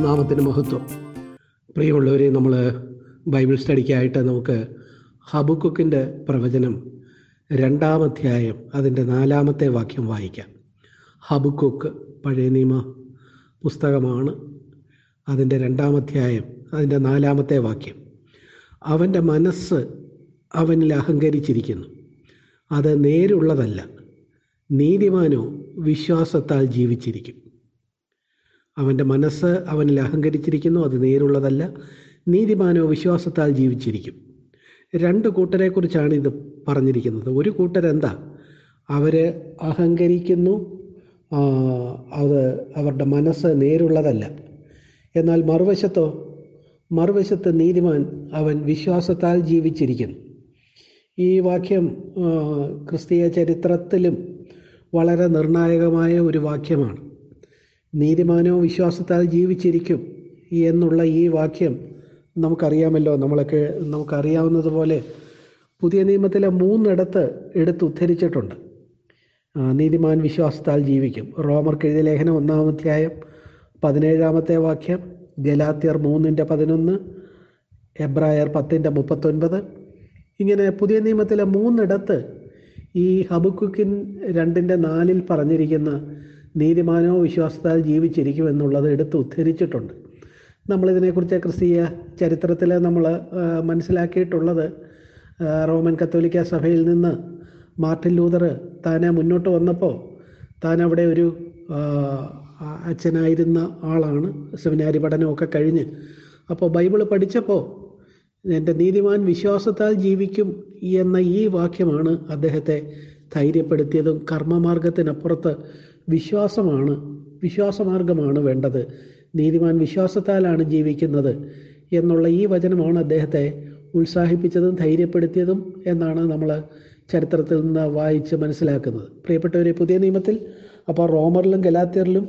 ദൈവനാമത്തിന് മഹത്വം. പ്രിയമുള്ളവരെ നമ്മൾ ബൈബിൾ സ്റ്റഡിക്കായിട്ട് നമുക്ക് ഹബുക്കുക്കിന്റെ പ്രവചനം രണ്ടാം അധ്യായം അതിന്റെ നാലാമത്തെ വാക്യം വായിക്കാം. ഹബുക്കുക്ക് പഴയ നിയമ പുസ്തകമാണ് അതിന്റെ രണ്ടാം അധ്യായം അതിന്റെ നാലാമത്തെ വാക്യം. അവന്റെ മനസ്സ് അവനിൽ അഹങ്കരിച്ചിരിക്കുന്നു. അത് നേരുള്ളതല്ല നീതിമാനോ വിശ്വാസത്താൽ ജീവിച്ചിരിക്കും. അവന്റെ മനസ്സ് അവനിൽ അഹങ്കരിച്ചിരിക്കുന്നു അത് നേരുള്ളതല്ല. നീതിമാനോ വിശ്വാസത്താൽ ജീവിച്ചിരിക്കും. രണ്ട് കൂട്ടരെക്കുറിച്ചാണ് ഇത് പറഞ്ഞിരിക്കുന്നത്. ഒരു കൂട്ടരെന്താ അവർ അഹങ്കരിക്കുന്നു അത് അവരുടെ മനസ്സ് നേരുള്ളതല്ല. എന്നാൽ മറുവശത്തോ മറുവശത്ത് നീതിമാൻ അവൻ വിശ്വാസത്താൽ ജീവിച്ചിരിക്കുന്നു. ഈ വാക്യം ക്രിസ്തീയ ചരിത്രത്തിലും വളരെ നിർണായകമായ ഒരു വാക്യമാണ്. നീതിമാനോ വിശ്വാസത്താൽ ജീവിച്ചിരിക്കും എന്നുള്ള ഈ വാക്യം നമുക്കറിയാമല്ലോ. നമ്മളൊക്കെ നമുക്കറിയാവുന്നതുപോലെ പുതിയ നിയമത്തിലെ മൂന്നിടത്ത് എടുത്ത് ഉദ്ധരിച്ചിട്ടുണ്ട് നീതിമാൻ വിശ്വാസത്താൽ ജീവിക്കും. റോമർക്ക് എഴുതിയ ലേഖനം ഒന്നാമധ്യായം പതിനേഴാമത്തെ വാക്യം ഗലാത്യർ മൂന്നിന്റെ പതിനൊന്ന് എബ്രായർ പത്തിന്റെ മുപ്പത്തൊൻപത്. ഇങ്ങനെ പുതിയ നിയമത്തിലെ മൂന്നിടത്ത് ഈ ഹബുക്കുക്കിൻ രണ്ടിന്റെ നാലിൽ പറഞ്ഞിരിക്കുന്ന നീതിമാനോ വിശ്വാസത്താൽ ജീവിച്ചിരിക്കും എന്നുള്ളത് എടുത്ത് ഉദ്ധരിച്ചിട്ടുണ്ട്. നമ്മളിതിനെക്കുറിച്ച് ക്രിസ്തീയ ചരിത്രത്തിൽ നമ്മൾ മനസ്സിലാക്കിയിട്ടുള്ളത് റോമൻ കത്തോലിക്ക സഭയിൽ നിന്ന് മാർട്ടിൻ ലൂതർ താൻ മുന്നോട്ട് വന്നപ്പോൾ താൻ അവിടെ ഒരു അച്ഛനായിരുന്ന ആളാണ്. സെമിനാരി പഠനമൊക്കെ കഴിഞ്ഞ്. അപ്പോൾ ബൈബിൾ പഠിച്ചപ്പോൾ എന്റെ നീതിമാൻ വിശ്വാസത്താൽ ജീവിക്കും എന്ന ഈ വാക്യമാണ് അദ്ദേഹത്തെ ധൈര്യപ്പെടുത്തിയതും കർമ്മമാർഗത്തിനപ്പുറത്ത് വിശ്വാസമാണ് വിശ്വാസമാർഗമാണ് വേണ്ടത്. നീതിമാൻ വിശ്വാസത്താലാണ് ജീവിക്കുന്നത് എന്നുള്ള ഈ വചനമാണ് അദ്ദേഹത്തെ ഉത്സാഹിപ്പിച്ചതും ധൈര്യപ്പെടുത്തിയതും എന്നാണ് നമ്മൾ ചരിത്രത്തിൽ നിന്ന് വായിച്ച് മനസ്സിലാക്കുന്നത്. പ്രിയപ്പെട്ടവരെ പുതിയ നിയമത്തിൽ അപ്പോൾ റോമറിലും ഗലാത്തിയറിലും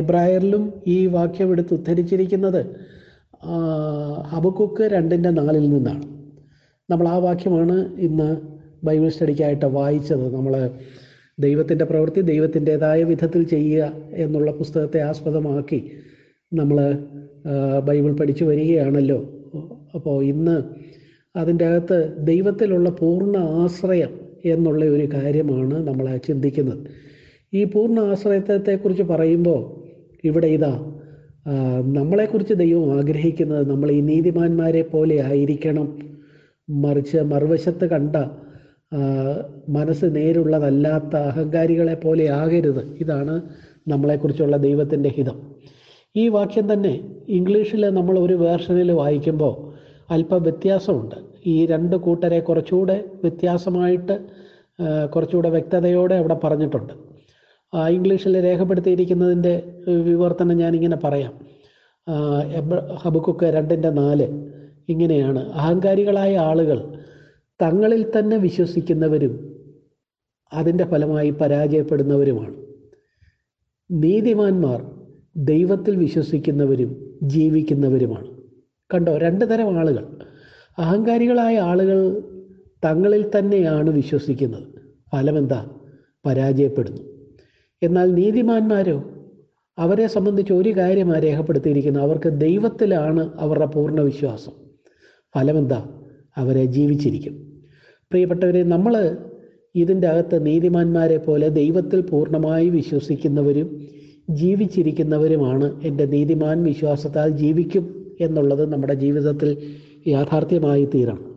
എബ്രായറിലും ഈ വാക്യം എടുത്ത് ഉദ്ധരിച്ചിരിക്കുന്നത് ഹബക്കുക്ക് രണ്ടിന്റെ നാലിൽ നിന്നാണ്. നമ്മൾ ആ വാക്യമാണ് ഇന്ന് ബൈബിൾ സ്റ്റഡിക്കായിട്ട് വായിച്ചത്. നമ്മൾ ദൈവത്തിന്റെ പ്രവൃത്തി ദൈവത്തിന്റെതായ വിധത്തിൽ ചെയ്യുക എന്നുള്ള പുസ്തകത്തെ ആസ്പദമാക്കി നമ്മൾ ബൈബിൾ പഠിച്ചു വരികയാണല്ലോ. അപ്പോൾ ഇന്ന് അതിന്റെ അകത്ത് ദൈവത്തിലുള്ള പൂർണ ആശ്രയം എന്നുള്ള ഒരു കാര്യമാണ് നമ്മൾ ചിന്തിക്കുന്നത്. ഈ പൂർണ ആശ്രയത്വത്തെക്കുറിച്ച് പറയുമ്പോൾ ഇവിടെ ഇതാ നമ്മളെക്കുറിച്ച് ദൈവം ആഗ്രഹിക്കുന്നത് നമ്മൾ ഈ നീതിമാന്മാരെ പോലെ ആയിരിക്കണം. മറിച്ച് മറുവശത്ത് കണ്ട മനസ്സ് നേരുള്ളതല്ലാത്ത അഹങ്കാരികളെ പോലെ ആകരുത്. ഇതാണ് നമ്മളെക്കുറിച്ചുള്ള ദൈവത്തിന്റെ ഹിതം. ഈ വാക്യം തന്നെ ഇംഗ്ലീഷിൽ നമ്മൾ ഒരു വേർഷനിൽ വായിക്കുമ്പോൾ അല്പം വ്യത്യാസമുണ്ട്. ഈ രണ്ട് കൂട്ടരെ കുറച്ചുകൂടെ വ്യത്യാസമായിട്ട് കുറച്ചുകൂടെ വ്യക്തതയോടെ അവിടെ പറഞ്ഞിട്ടുണ്ട്. ഇംഗ്ലീഷിൽ രേഖപ്പെടുത്തിയിരിക്കുന്നതിന്റെ വിവർത്തനം ഞാനിങ്ങനെ പറയാം. ഹബുക്കൊക്കെ രണ്ടിന്റെ നാല് ഇങ്ങനെയാണ്. അഹങ്കാരികളായ ആളുകൾ തങ്ങളിൽ തന്നെ വിശ്വസിക്കുന്നവരും അതിന്റെ ഫലമായി പരാജയപ്പെടുന്നവരുമാണ്. നീതിമാന്മാർ ദൈവത്തിൽ വിശ്വസിക്കുന്നവരും ജീവിക്കുന്നവരുമാണ്. കണ്ടോ? രണ്ട് തരം ആളുകൾ. അഹങ്കാരികളായ ആളുകൾ തങ്ങളിൽ തന്നെയാണ് വിശ്വസിക്കുന്നത്. ഫലമെന്താ? പരാജയപ്പെടുന്നു. എന്നാൽ നീതിമാന്മാരോ? അവരെ സംബന്ധിച്ച് ഒരു കാര്യമാണ് രേഖപ്പെടുത്തിയിരിക്കുന്നത് അവർക്ക് ദൈവത്തിലാണ് അവരുടെ പൂർണ വിശ്വാസം. ഫലമെന്താ? അവരെ ജീവിച്ചിരിക്കും. പ്രിയപ്പെട്ടവരെ നമ്മൾ ഇതിന്റെ അകത്ത് നീതിമാന്മാരെ പോലെ ദൈവത്തിൽ പൂർണമായി വിശ്വസിക്കുന്നവരും ജീവിച്ചിരിക്കുന്നവരുമാണ് എന്റെ നീതിമാൻ വിശ്വാസത്താൽ ജീവിക്കും എന്നുള്ളത് നമ്മുടെ ജീവിതത്തിൽ യാഥാർത്ഥ്യമായി തീരണം.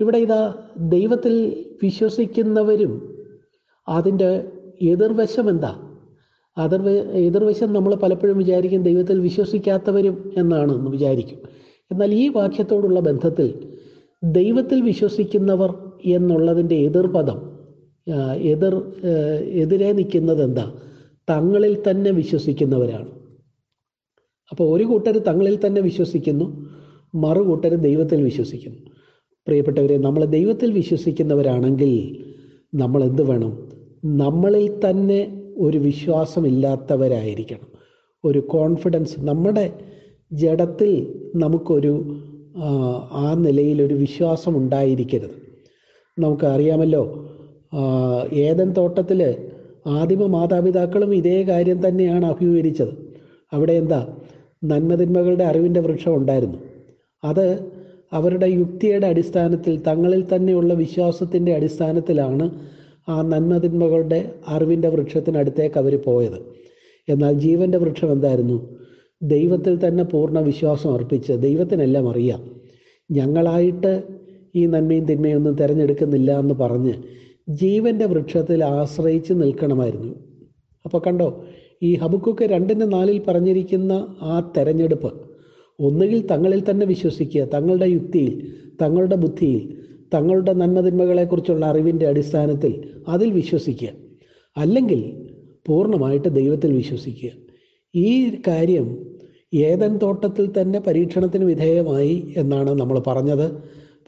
ഇവിടെ ഇതാ ദൈവത്തിൽ വിശ്വസിക്കുന്നവരും അതിന്റെ എതിർവശം എന്താ? അതിർവ എതിർവശം നമ്മൾ പലപ്പോഴും വിചാരിക്കും ദൈവത്തിൽ വിശ്വസിക്കാത്തവരും എന്നാണ് എന്ന് വിചാരിക്കും. എന്നാൽ ഈ വാക്യത്തോടുള്ള ബന്ധത്തിൽ ദൈവത്തിൽ വിശ്വസിക്കുന്നവർ എന്നുള്ളതിന്റെ എതിർപദം എതിർ എതിരെ നിൽക്കുന്നത് എന്താ? തങ്ങളിൽ തന്നെ വിശ്വസിക്കുന്നവരാണ്. അപ്പോൾ ഒരു കൂട്ടർ തങ്ങളിൽ തന്നെ വിശ്വസിക്കുന്നു മറു കൂട്ടർ ദൈവത്തിൽ വിശ്വസിക്കുന്നു. പ്രിയപ്പെട്ടവരെ നമ്മൾ ദൈവത്തിൽ വിശ്വസിക്കുന്നവരാണെങ്കിൽ നമ്മൾ എന്ത് വേണം? നമ്മളിൽ തന്നെ ഒരു വിശ്വാസമില്ലാത്തവരായിരിക്കണം. ഒരു കോൺഫിഡൻസ് നമ്മുടെ ജഡത്തിൽ നമുക്കൊരു ആ നിലയിൽ ഒരു വിശ്വാസം ഉണ്ടായിരിക്കരുത് നമുക്ക് അറിയാമല്ലോ ഏതൻ തോട്ടത്തിൽ ആദിമ മാതാപിതാക്കളും ഇതേ കാര്യം തന്നെയാണ് അഭിമുഖീകരിച്ചത്. അവിടെ എന്താ? നന്മതിന്മകളുടെ അറിവിന്റെ വൃക്ഷം ഉണ്ടായിരുന്നു. അത് അവരുടെ യുക്തിയുടെ അടിസ്ഥാനത്തിൽ തങ്ങളിൽ തന്നെയുള്ള വിശ്വാസത്തിന്റെ അടിസ്ഥാനത്തിലാണ് ആ നന്മതിന്മകളുടെ അറിവിന്റെ വൃക്ഷത്തിനടുത്തേക്ക് അവർ പോയത്. എന്നാൽ ജീവന്റെ വൃക്ഷം എന്തായിരുന്നു? ദൈവത്തിൽ തന്നെ പൂർണ വിശ്വാസം അർപ്പിച്ച് ദൈവത്തിനെല്ലാം അറിയാം. ഞങ്ങളായിട്ട് ഈ നന്മയും തിന്മയും ഒന്നും തിരഞ്ഞെടുക്കുന്നില്ല എന്ന് പറഞ്ഞ് ജീവന്റെ വൃക്ഷത്തിൽ ആശ്രയിച്ച് നിൽക്കണമായിരുന്നു. അപ്പോൾ കണ്ടോ ഈ ഹബുക്കൊക്കെ രണ്ടിന്റെ നാലിൽ പറഞ്ഞിരിക്കുന്ന ആ തെരഞ്ഞെടുപ്പ് ഒന്നുകിൽ തങ്ങളിൽ തന്നെ വിശ്വസിക്കുക തങ്ങളുടെ യുക്തിയിൽ തങ്ങളുടെ ബുദ്ധിയിൽ തങ്ങളുടെ നന്മതിന്മകളെക്കുറിച്ചുള്ള അറിവിന്റെ അടിസ്ഥാനത്തിൽ അതിൽ വിശ്വസിക്കുക. അല്ലെങ്കിൽ പൂർണമായിട്ട് ദൈവത്തിൽ വിശ്വസിക്കുക. ഈ കാര്യം ഏതൻ തോട്ടത്തിൽ തന്നെ പരീക്ഷണത്തിന് വിധേയമായി എന്നാണ് നമ്മൾ പറഞ്ഞത്.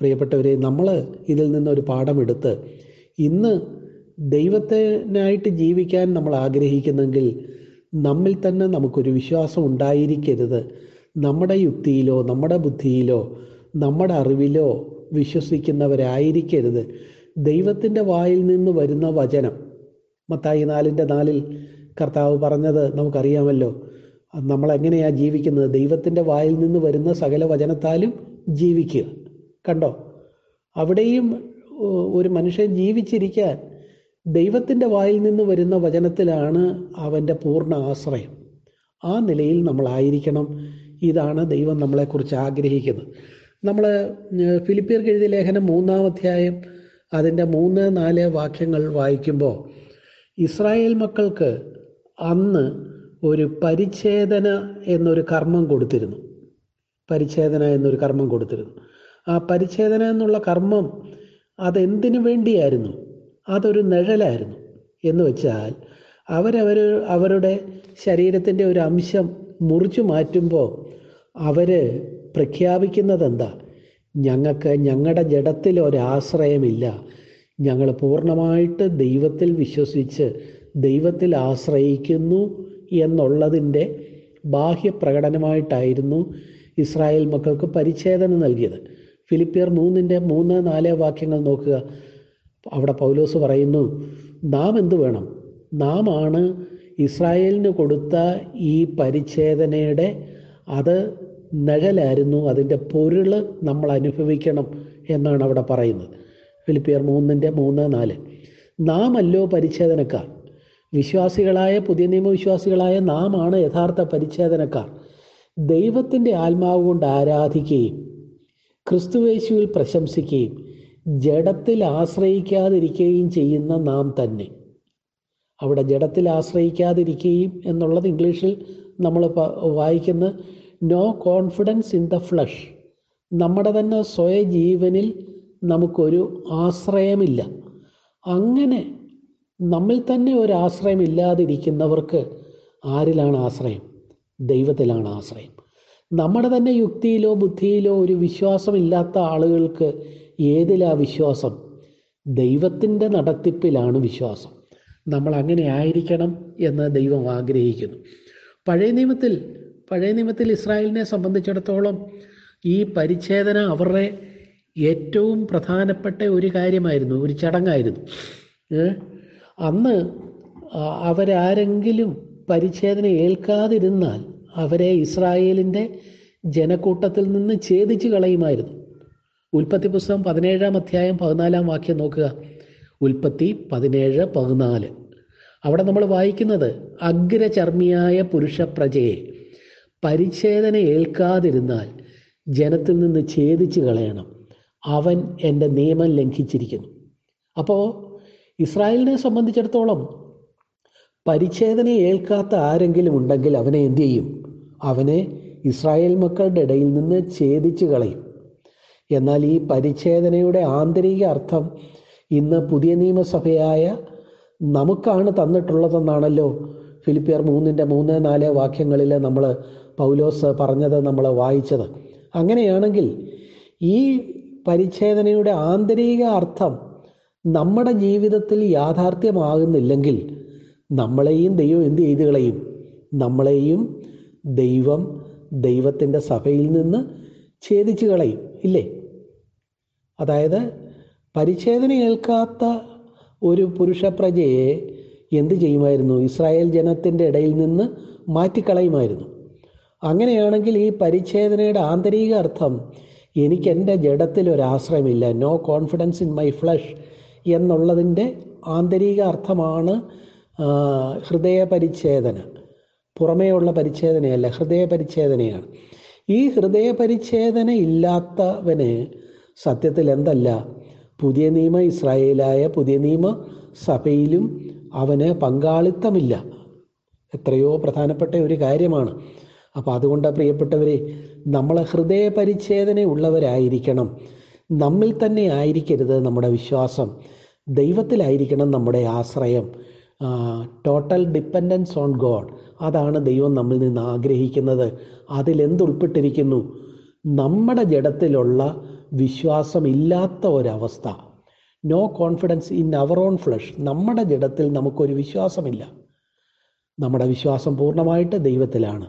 പ്രിയപ്പെട്ടവരെ നമ്മൾ ഇതിൽ നിന്നൊരു പാഠമെടുത്ത് ഇന്ന് ദൈവത്തിനായിട്ട് ജീവിക്കാൻ നമ്മൾ ആഗ്രഹിക്കുന്നെങ്കിൽ നമ്മിൽ തന്നെ നമുക്കൊരു വിശ്വാസം ഉണ്ടായിരിക്കരുത്. നമ്മുടെ യുക്തിയിലോ നമ്മുടെ ബുദ്ധിയിലോ നമ്മുടെ അറിവിലോ വിശ്വസിക്കുന്നവരായിരിക്കരുത്. ദൈവത്തിന്റെ വായിൽ നിന്ന് വരുന്ന വചനം മത്തായി നാലിന്റെ നാലിൽ കർത്താവ് പറഞ്ഞത് നമുക്കറിയാമല്ലോ. നമ്മൾ എങ്ങനെയാണ് ജീവിക്കുന്നത്? ദൈവത്തിന്റെ വായിൽ നിന്ന് വരുന്ന സകല വചനത്താലും ജീവിക്കുക. കണ്ടോ? അവിടെയും ഒരു മനുഷ്യൻ ജീവിച്ചിരിക്കാൻ ദൈവത്തിന്റെ വായിൽ നിന്ന് വരുന്ന വചനത്തിലാണ് അവന്റെ പൂർണ ആശ്രയം. ആ നിലയിൽ നമ്മളായിരിക്കണം ഇതാണ് ദൈവം നമ്മളെക്കുറിച്ച് ആഗ്രഹിക്കുന്നത്. നമ്മൾ ഫിലിപ്പിയർ എഴുതിയ ലേഖനം മൂന്നാം അധ്യായം അതിന്റെ മൂന്ന് നാല് വാക്യങ്ങൾ വായിക്കുമ്പോൾ ഇസ്രായേൽ മക്കൾക്ക് അന്ന് ഒരു പരിച്ഛേദന എന്നൊരു കർമ്മം കൊടുത്തിരുന്നു. പരിച്ഛേദന എന്നൊരു കർമ്മം കൊടുത്തിരുന്നു. ആ പരിച്ഛേദന എന്നുള്ള കർമ്മം അതെന്തിനു വേണ്ടിയായിരുന്നു? അതൊരു നിഴലായിരുന്നു. എന്ന് വെച്ചാൽ അവരവർ അവരുടെ ശരീരത്തിന്റെ ഒരു അംശം മുറിച്ചു മാറ്റുമ്പോൾ അവർ പ്രഖ്യാപിക്കുന്നത് എന്താ ഞങ്ങൾക്ക് ഞങ്ങളുടെ ജഡത്തിൽ ഒരാശ്രയമില്ല. ഞങ്ങൾ പൂർണമായിട്ട് ദൈവത്തിൽ വിശ്വസിച്ച് ദൈവത്തിൽ ആശ്രയിക്കുന്നു എന്നുള്ളതിന്റെ ബാഹ്യപ്രകടനമായിട്ടായിരുന്നു ഇസ്രായേൽ മക്കൾക്ക് പരിച്ഛേദന നൽകിയത്. ഫിലിപ്പിയർ മൂന്നിന്റെ മൂന്ന് നാല് വാക്യങ്ങൾ നോക്കുക. അവിടെ പൗലോസ് പറയുന്നു നാം എന്ത് വേണം? നാം ആണ് ഇസ്രായേലിന് കൊടുത്ത ഈ പരിച്ഛേദനയുടെ അത് നിഴലായിരുന്നു അതിന്റെ പൊരുൾ നമ്മൾ അനുഭവിക്കണം എന്നാണ് അവിടെ പറയുന്നത്. ഫിലിപ്പിയർ മൂന്നിന്റെ മൂന്ന് നാല്. നാം അല്ലോ പരിച്ഛേദനക്കാർ. വിശ്വാസികളായ പുതിയ നിയമവിശ്വാസികളായ നാമാണ് യഥാർത്ഥ പരിച്ഛേദനക്കാർ. ദൈവത്തിന്റെ ആത്മാവ് കൊണ്ട് ആരാധിക്കുകയും ക്രിസ്തുവേശുവിൽ പ്രശംസിക്കുകയും ജഡത്തിൽ ആശ്രയിക്കാതിരിക്കുകയും ചെയ്യുന്ന നാം തന്നെ. അവിടെ ജഡത്തിൽ ആശ്രയിക്കാതിരിക്കുകയും എന്നുള്ളത് ഇംഗ്ലീഷിൽ നമ്മൾ വായിക്കുന്ന no confidence in the flesh നമ്മുടെ തന്നെ സ്വയ ജീവനിൽ നമുക്കൊരു ആശ്രയമില്ല. അങ്ങനെ നമ്മിൽ തന്നെ ഒരു ആശ്രയം ഇല്ലാതിരിക്കുന്നവർക്ക് ആരിലാണ് ആശ്രയം? ദൈവത്തിലാണ് ആശ്രയം. നമ്മുടെ തന്നെ യുക്തിയിലോ ബുദ്ധിയിലോ ഒരു വിശ്വാസമില്ലാത്ത ആളുകൾക്ക് ഏതിലാ വിശ്വാസം? ദൈവത്തിന്റെ നടത്തിപ്പിലാണ് വിശ്വാസം. നമ്മൾ അങ്ങനെ ആയിരിക്കണം എന്ന് ദൈവം ആഗ്രഹിക്കുന്നു. പഴയ നിയമത്തിൽ പഴയ നിയമത്തിൽ ഇസ്രായേലിനെ സംബന്ധിച്ചിടത്തോളം ഈ പരിച്ഛേദന അവരുടെ ഏറ്റവും പ്രധാനപ്പെട്ട ഒരു കാര്യമായിരുന്നു ഒരു ചടങ്ങായിരുന്നു. അന്ന് അവരാരെങ്കിലും പരിച്ഛേദന ഏൽക്കാതിരുന്നാൽ അവരെ ഇസ്രായേലിന്റെ ജനക്കൂട്ടത്തിൽ നിന്ന് ഛേദിച്ച് കളയുമായിരുന്നു. ഉൽപ്പത്തി പുസ്തകം പതിനേഴാം അധ്യായം പതിനാലാം വാക്യം നോക്കുക. ഉൽപ്പത്തി പതിനേഴ് പതിനാല്. അവിടെ നമ്മൾ വായിക്കുന്നത് അഗ്രചർമ്മിയായ പുരുഷ പ്രജയെ പരിച്ഛേദന ഏൽക്കാതിരുന്നാൽ ജനത്തിൽ നിന്ന് ഛേദിച്ച് കളയണം. അവൻ എന്റെ നിയമം ലംഘിച്ചിരിക്കുന്നു. അപ്പോൾ ഇസ്രായേലിനെ സംബന്ധിച്ചിടത്തോളം പരിച്ഛേദന ഏൽക്കാത്ത ആരെങ്കിലും ഉണ്ടെങ്കിൽ അവനെ എന്തു ചെയ്യും? അവനെ ഇസ്രായേൽ മക്കളുടെ ഇടയിൽ നിന്ന് ഛേദിച്ചു കളയും. എന്നാൽ ഈ പരിച്ഛേദനയുടെ ആന്തരിക അർത്ഥം ഇന്ന് പുതിയ നിയമസഭയായ നമുക്കാണ് തന്നിട്ടുള്ളതെന്നാണല്ലോ ഫിലിപ്പിയർ മൂന്നിന്റെ മൂന്ന് നാല് വാക്യങ്ങളിൽ നമ്മൾ പൗലോസ് പറഞ്ഞത് നമ്മൾ വായിച്ചത്. അങ്ങനെയാണെങ്കിൽ ഈ പരിച്ഛേദനയുടെ ആന്തരിക അർത്ഥം നമ്മുടെ ജീവിതത്തിൽ യാഥാർത്ഥ്യമാകുന്നില്ലെങ്കിൽ നമ്മളെയും ദൈവം എന്ത് ചെയ്തുകളെയും നമ്മളെയും ദൈവം ദൈവത്തിന്റെ സഭയിൽ നിന്ന് ഛേദിച്ചു കളയും ഇല്ലേ? അതായത് പരിച്ഛേദന ഏൽക്കാത്ത ഒരു പുരുഷ പ്രജയെ എന്ത് ചെയ്യുമായിരുന്നു? ഇസ്രായേൽ ജനത്തിന്റെ ഇടയിൽ നിന്ന് മാറ്റിക്കളയുമായിരുന്നു. അങ്ങനെയാണെങ്കിൽ ഈ പരിച്ഛേദനയുടെ ആന്തരിക അർത്ഥം എനിക്ക് എന്റെ ജഡത്തിൽ ഒരാശ്രയമില്ല no confidence in my flesh എന്നുള്ളതിന്റെ ആന്തരിക അർത്ഥമാണ് ഹൃദയ പരിച്ഛേദന പുറമേയുള്ള പരിച്ഛേദനയല്ല ഹൃദയ പരിച്ഛേദനയാണ് ഈ ഹൃദയ പരിച്ഛേദന ഇല്ലാത്തവന് സത്യത്തിൽ എന്തല്ല? പുതിയ നിയമ ഇസ്രായേലായ പുതിയ നിയമ സഭയിലും അവന് പങ്കാളിത്തമില്ല. എത്രയോ പ്രധാനപ്പെട്ട ഒരു കാര്യമാണ്. അപ്പോൾ അതുകൊണ്ട് പ്രിയപ്പെട്ടവരെ നമ്മൾ ഹൃദയ പരിച്ഛേദന ഉള്ളവരായിരിക്കണം. നമ്മിൽ തന്നെ ആയിരിക്കരുത് നമ്മുടെ വിശ്വാസം. ദൈവത്തിലായിരിക്കണം നമ്മുടെ ആശ്രയം. ടോട്ടൽ ഡിപ്പെൻഡൻസ് ഓൺ ഗോഡ് അതാണ് ദൈവം നമ്മിൽ നിന്ന് ആഗ്രഹിക്കുന്നത്. അതിലെന്തുൾപ്പെട്ടിരിക്കുന്നു നമ്മുടെ ജഡത്തിലുള്ള വിശ്വാസമില്ലാത്ത ഒരവസ്ഥ. No confidence in our own flesh നമ്മുടെ ജഡത്തിൽ നമുക്കൊരു വിശ്വാസമില്ല. നമ്മുടെ വിശ്വാസം പൂർണമായിട്ട് ദൈവത്തിലാണ്.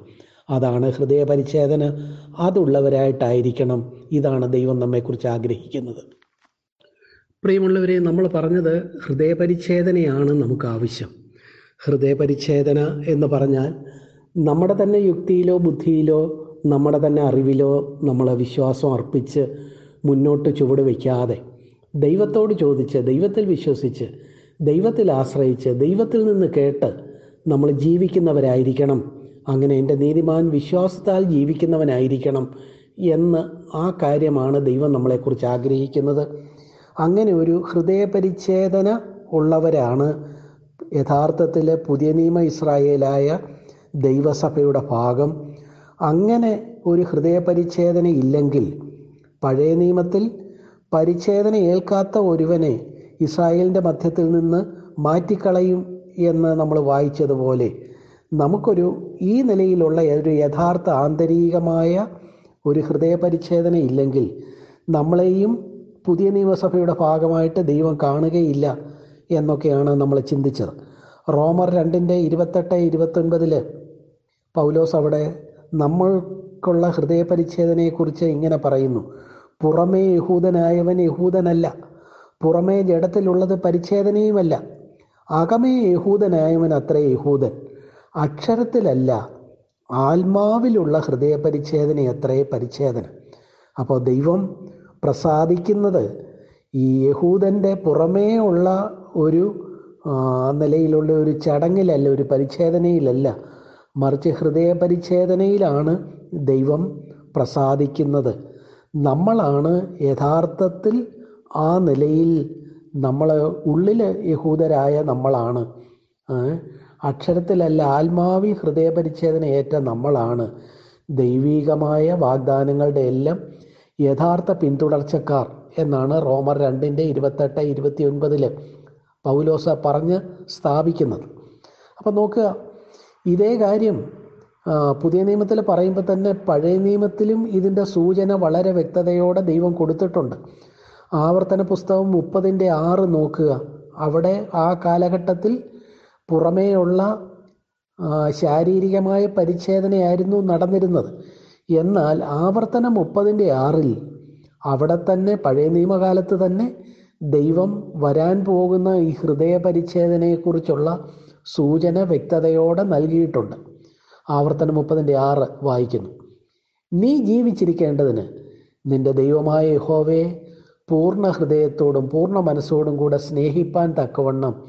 അതാണ് ഹൃദയ പരിച്ഛേദന അതുള്ളവരായിട്ടായിരിക്കണം ഇതാണ് ദൈവം നമ്മെക്കുറിച്ച് ആഗ്രഹിക്കുന്നത്. പ്രിയമുള്ളവരെ നമ്മൾ പറഞ്ഞത് ഹൃദയ പരിച്ഛേദനയാണ് നമുക്ക് ആവശ്യം. ഹൃദയ പരിച്ഛേദന എന്ന് പറഞ്ഞാൽ നമ്മുടെ തന്നെ യുക്തിയിലോ ബുദ്ധിയിലോ നമ്മുടെ തന്നെ അറിവിലോ നമ്മളെ വിശ്വാസം അർപ്പിച്ച് മുന്നോട്ട് ചുവട് വയ്ക്കാതെ ദൈവത്തോട് ചോദിച്ച് ദൈവത്തിൽ വിശ്വസിച്ച് ദൈവത്തിൽ ആശ്രയിച്ച് ദൈവത്തിൽ നിന്ന് കേട്ട് നമ്മൾ ജീവിക്കുന്നവരായിരിക്കണം. അങ്ങനെ എന്റെ നീതിമാൻ വിശ്വാസത്താൽ ജീവിക്കുന്നവനായിരിക്കണം എന്ന് ആ കാര്യമാണ് ദൈവം നമ്മളെക്കുറിച്ച് ആഗ്രഹിക്കുന്നത്. അങ്ങനെ ഒരു ഹൃദയപരിച്ഛേദന ഉള്ളവരാണ് യഥാർത്ഥത്തിൽ പുതിയ നിയമ ഇസ്രായേലായ ദൈവസഭയുടെ ഭാഗം അങ്ങനെ ഒരു ഹൃദയപരിച്ഛേദന ഇല്ലെങ്കിൽ പഴയ നിയമത്തിൽ പരിച്ഛേദന ഏൽക്കാത്ത ഒരുവനെ ഇസ്രായേലിന്റെ മധ്യത്തിൽ നിന്ന് മാറ്റിക്കളയും എന്ന് നമ്മൾ വായിച്ചതുപോലെ നമുക്കൊരു ഈ നിലയിലുള്ള ഒരു യഥാർത്ഥ ആന്തരികമായ ഒരു ഹൃദയപരിച്ഛേദന ഇല്ലെങ്കിൽ നമ്മളെയും പുതിയ നിയമസഭയുടെ ഭാഗമായിട്ട് ദൈവം കാണുകയില്ല. എന്നൊക്കെയാണ് നമ്മൾ ചിന്തിച്ചത്. റോമർ രണ്ടിന്റെ ഇരുപത്തെട്ട് ഇരുപത്തൊൻപതിൽ പൗലോസ് അവിടെ നമ്മൾക്കുള്ള ഹൃദയപരിച്ഛേദനയെക്കുറിച്ച് ഇങ്ങനെ പറയുന്നു. പുറമേ യഹൂദനായവൻ യഹൂദനല്ല. പുറമേ ജഡത്തിലുള്ളത് പരിച്ഛേദനയുമല്ല. അകമേ യഹൂദനായവൻ അത്രേ യഹൂദൻ. അക്ഷരത്തിലല്ല ആത്മാവിലുള്ള ഹൃദയപരിച്ഛേദന അത്രേ പരിച്ഛേദന. അപ്പോൾ ദൈവം പ്രസാദിക്കുന്നത് ഈ യഹൂദന്റെ പുറമേ ഉള്ള ഒരു നിലയിലുള്ള ഒരു ചടങ്ങിലല്ല ഒരു പരിച്ഛേദനയിലല്ല. മറിച്ച് ഹൃദയ പരിച്ഛേദനയിലാണ് ദൈവം പ്രസാദിക്കുന്നത്. നമ്മളാണ് യഥാർത്ഥത്തിൽ ആ നിലയിൽ നമ്മൾ ഉള്ളിൽ യഹൂദരായ നമ്മളാണ്. അക്ഷരത്തിലല്ല ആത്മാവി ഹൃദയപരിച്ഛേദന ഏറ്റ നമ്മളാണ്. ദൈവീകമായ വാഗ്ദാനങ്ങളുടെ എല്ലാം യഥാർത്ഥ പിന്തുടർച്ചക്കാർ എന്നാണ് റോമർ രണ്ടിന്റെ ഇരുപത്തെട്ട് ഇരുപത്തി ഒൻപതിൽ പൗലോസ പറഞ്ഞ് സ്ഥാപിക്കുന്നത്. അപ്പം നോക്കുക ഇതേ കാര്യം പുതിയ നിയമത്തിൽ പറയുമ്പോൾ തന്നെ പഴയ നിയമത്തിലും ഇതിന്റെ സൂചന വളരെ വ്യക്തതയോടെ ദൈവം കൊടുത്തിട്ടുണ്ട്. ആവർത്തന പുസ്തകം മുപ്പതിന്റെ ആറ് നോക്കുക. അവിടെ ആ കാലഘട്ടത്തിൽ പുറമേയുള്ള ശാരീരികമായ പരിച്ഛേദനയായിരുന്നു നടന്നിരുന്നത്. എന്നാൽ ആവർത്തനം മുപ്പതിന്റെ ആറിൽ അവിടെ തന്നെ പഴയ നിയമകാലത്ത് തന്നെ ദൈവം വരാൻ പോകുന്ന ഈ ഹൃദയ പരിച്ഛേദനയെക്കുറിച്ചുള്ള സൂചന വ്യക്തതയോടെ നൽകിയിട്ടുണ്ട്. ആവർത്തനം മുപ്പതിന്റെ ആറ് വായിക്കുന്നു. നീ ജീവിച്ചിരിക്കേണ്ടതിന് നിന്റെ ദൈവമായ യഹോവയെ പൂർണ ഹൃദയത്തോടും പൂർണ മനസ്സോടും കൂടെ സ്നേഹിപ്പാൻ തക്കവണ്ണം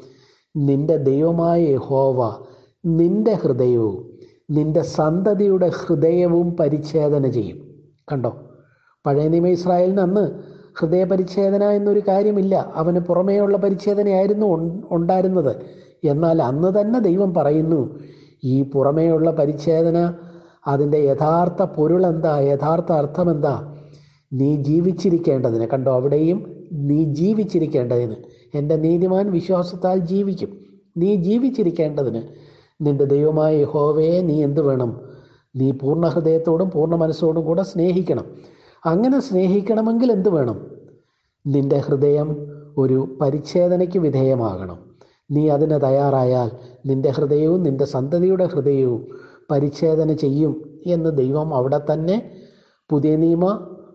നിന്റെ ദൈവമായ യഹോവ നിന്റെ ഹൃദയവും നിന്റെ സന്തതിയുടെ ഹൃദയവും പരിച്ഛേദന ചെയ്യും. കണ്ടോ? പഴയ നിയമ ഇസ്രായേലിന് അന്ന് ഹൃദയ പരിച്ഛേദന എന്നൊരു കാര്യമില്ല. അവന് പുറമേയുള്ള പരിച്ഛേദനയായിരുന്നു ഉണ്ടായിരുന്നത്. എന്നാൽ അന്ന് തന്നെ ദൈവം പറയുന്നു ഈ പുറമേയുള്ള പരിച്ഛേദന അതിന്റെ യഥാർത്ഥ പൊരുൾ എന്താ യഥാർത്ഥ അർത്ഥം എന്താ? നീ ജീവിച്ചിരിക്കേണ്ടതിന് കണ്ടോ? അവിടെയും നീ ജീവിച്ചിരിക്കേണ്ടതിന്. എന്റെ നീതിമാൻ വിശ്വാസത്താൽ ജീവിക്കും. നീ ജീവിച്ചിരിക്കേണ്ടതിന്. നിന്റെ ദൈവമായ ഹോവയെ നീ എന്ത് വേണം? നീ പൂർണ ഹൃദയത്തോടും പൂർണ മനസ്സോടും കൂടെ സ്നേഹിക്കണം. അങ്ങനെ സ്നേഹിക്കണമെങ്കിൽ എന്ത് വേണം? നിന്റെ ഹൃദയം ഒരു പരിച്ഛേദനയ്ക്ക് വിധേയമാകണം. നീ അതിന് തയ്യാറായാൽ നിന്റെ ഹൃദയവും നിന്റെ സന്തതിയുടെ ഹൃദയവും പരിച്ഛേദന ചെയ്യും എന്ന് ദൈവം അവിടെ തന്നെ പുതിയ നിയമ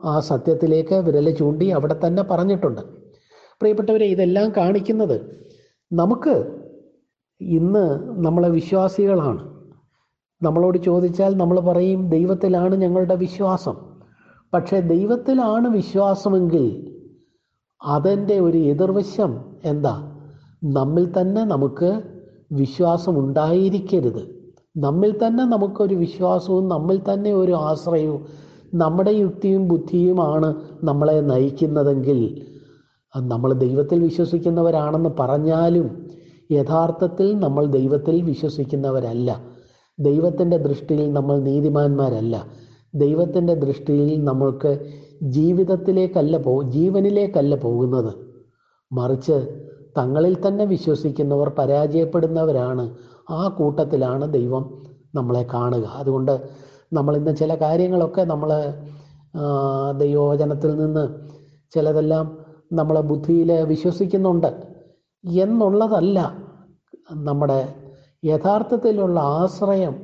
ആ സത്യത്തിലേക്ക് വിരൽ ചൂണ്ടി അവിടെ തന്നെ പറഞ്ഞിട്ടുണ്ട്. പ്രിയപ്പെട്ടവരെ ഇതെല്ലാം കാണിക്കുന്നത് നമുക്ക് ഇന്ന് നമ്മളെ വിശ്വാസികളാണ്. നമ്മളോട് ചോദിച്ചാൽ നമ്മൾ പറയും ദൈവത്തിലാണ് ഞങ്ങളുടെ വിശ്വാസം. പക്ഷേ ദൈവത്തിലാണ് വിശ്വാസമെങ്കിൽ അതിന്റെ ഒരു എതിർവശം എന്താ? നമ്മിൽ തന്നെ നമുക്ക് വിശ്വാസം ഉണ്ടായിരിക്കരുത്. നമ്മിൽ തന്നെ നമുക്കൊരു വിശ്വാസവും നമ്മിൽ തന്നെ ഒരു ആശ്രയവും നമ്മുടെ യുക്തിയും ബുദ്ധിയുമാണ് നമ്മളെ നയിക്കുന്നതെങ്കിൽ നമ്മൾ ദൈവത്തിൽ വിശ്വസിക്കുന്നവരാണെന്ന് പറഞ്ഞാലും യഥാർത്ഥത്തിൽ നമ്മൾ ദൈവത്തിൽ വിശ്വസിക്കുന്നവരല്ല. ദൈവത്തിന്റെ ദൃഷ്ടിയിൽ നമ്മൾ നീതിമാന്മാരല്ല. ദൈവത്തിന്റെ ദൃഷ്ടിയിൽ നമ്മൾക്ക് ജീവിതത്തിലേക്കല്ല പോ ജീവനിലേക്കല്ല പോകുന്നത്. മറിച്ച് തങ്ങളിൽ തന്നെ വിശ്വസിക്കുന്നവർ പരാജയപ്പെടുന്നവരാണ് ആ കൂട്ടത്തിലാണ് ദൈവം നമ്മളെ കാണുക. അതുകൊണ്ട് നമ്മൾ ഇന്ന് ചില കാര്യങ്ങളൊക്കെ നമ്മൾ ദൈവവചനത്തിൽ നിന്ന് ചിലതെല്ലാം നമ്മളെ ബുദ്ധിയിൽ വിശ്വസിക്കുന്നുണ്ട്. എന്നുള്ളതല്ല നമ്മുടെ യഥാർത്ഥത്തിലുള്ള ആശ്രയം